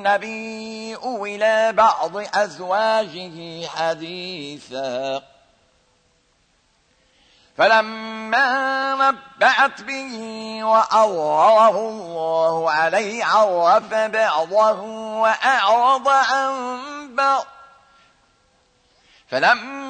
النبي إلى بعض أزواجه حديثا. فلما نبعت به وأظهره الله عليه عرف بعضه وأعرض عن بعض. فلما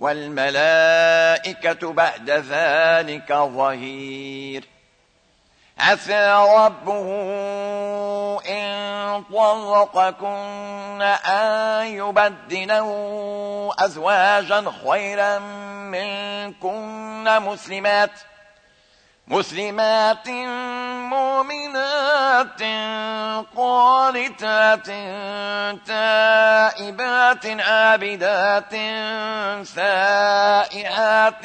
والملائكة بعد ذلك ظهير. عسى ربه إن طلقكن أن يبدله أزواجا خيرا منكن مسلمات. مسلمات مؤمنات قانتات تائبات عابدات سائحات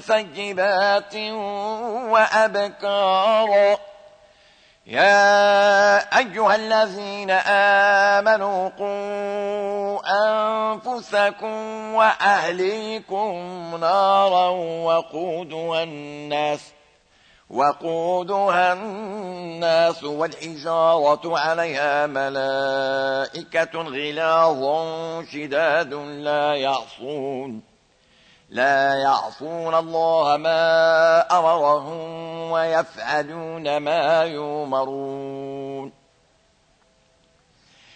سجبات وأبكارا يا أيها الذين آمنوا قوا أنفسكم وأهليكم نارا وقودها الناس وقودها الناس والحجارة عليها ملائكة غلاظ شداد لا يعصون لا يعصون الله ما أمرهم ويفعلون ما يؤمرون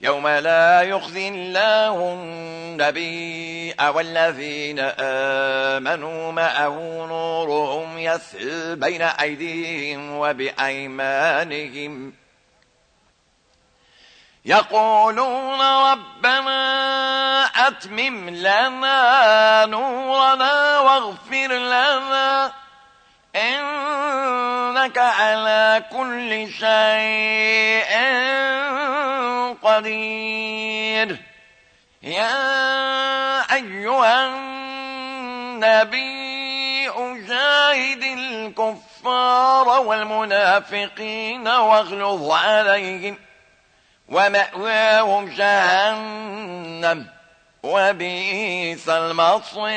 يوم لا يخزي الله النبي والذين آمنوا معه نورهم يسعي بين أيديهم وبأيمانهم. يقولون ربنا أتمم لنا نورنا واغفر لنا إنك على كل شيء قدير. يا أيها النبي أجاهد الكفار والمنافقين واغلظ عليهم ومأواهم جهنم وبئس المصير.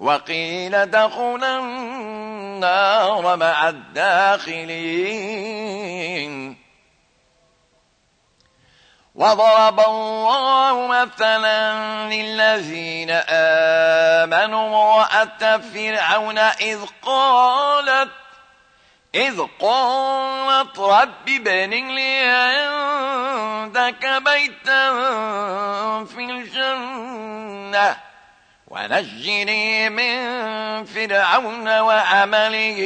وقيل دخلا النار مع الداخلين. وضرب الله مثلا للذين آمنوا امرأة فرعون إذ قالت إذ قالت رب ابن لي لك بيتا في الجنة. ونجني من فرعون وعمله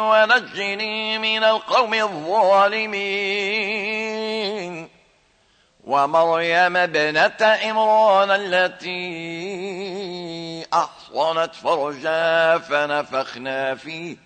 ونجني من القوم الظالمين. ومريم ابنة إمران التي أحصنت فرجا فنفخنا فيه.